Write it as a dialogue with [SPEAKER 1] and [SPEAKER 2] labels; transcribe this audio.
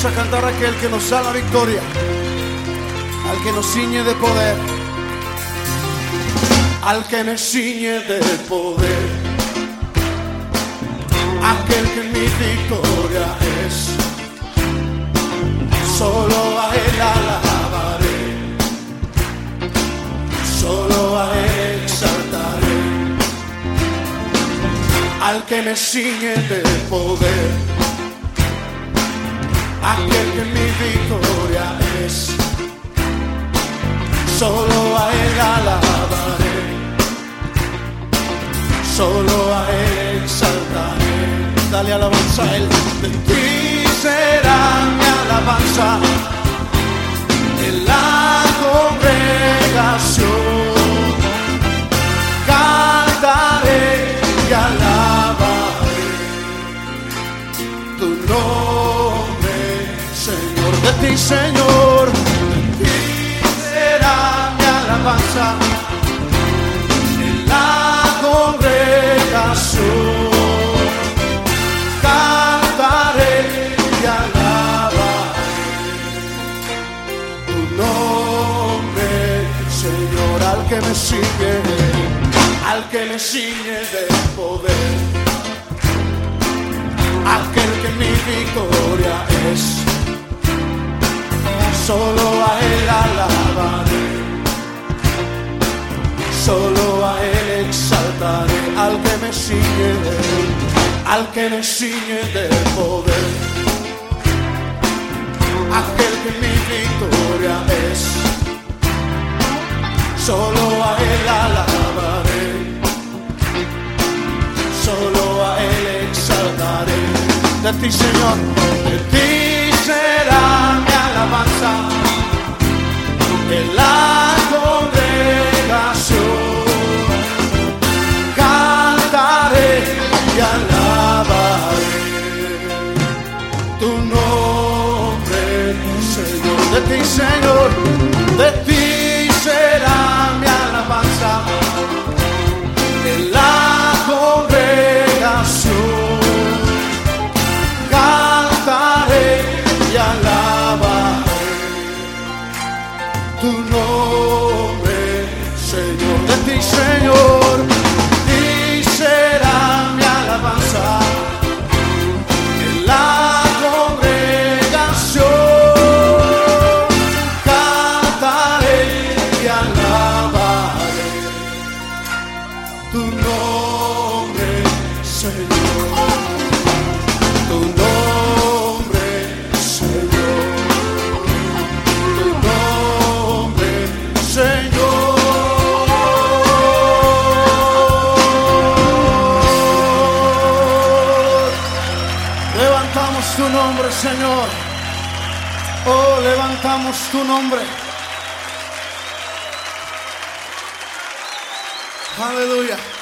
[SPEAKER 1] Vamos a cantar a aquel que nos da la victoria, al que nos ciñe de poder, al que me ciñe de poder, aquel que mi victoria es. Solo a él alabaré, solo a él exaltaré, al que me ciñe de poder aquel que mi victoria es. Solo a él alabaré, solo a él exaltaré. Dale alabanza a él, de ti será mi alabanza ti, Señor, ti será mi alabanza en la congregación. Cantaré y alabaré tu nombre, Señor, al que me sigue, al que me sigue de poder al que me sigue, al que me sigue de poder. Aquel que mi victoria es, solo a él alabaré solo a Él exaltaré. De ti, Señor, de ti ti, Señor, de ti será mi alabanza. En la congregación cantaré y alabaré tu nombre, Señor, de ti, Señor, tu nombre, Señor. Tu nombre, Señor. Tu nombre, Señor. Levantamos tu nombre, Señor. Oh, levantamos tu nombre. Hallelujah.